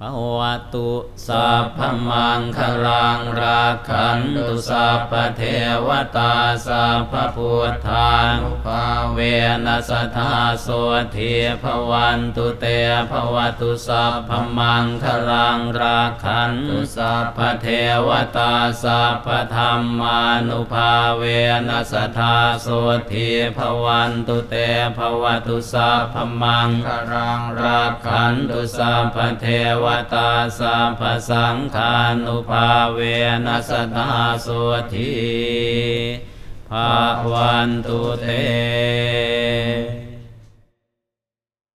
ภวตุสัพพมังคลังราคันตุสัพพเทวตาสัพพพุทธานุภาเวนัสทธาโสทีภวันตุเตภวตุสัพพมังคลังราคันตุสัพพเทวตาสัพพธรรมานุภาเวนัสทธาโสทีภวันตุเตภวตุสัพพมังคลังราคันตุสัพพเทววตาสัพพสังฆานุภาเวนัสนาสุทีภาวันตุเต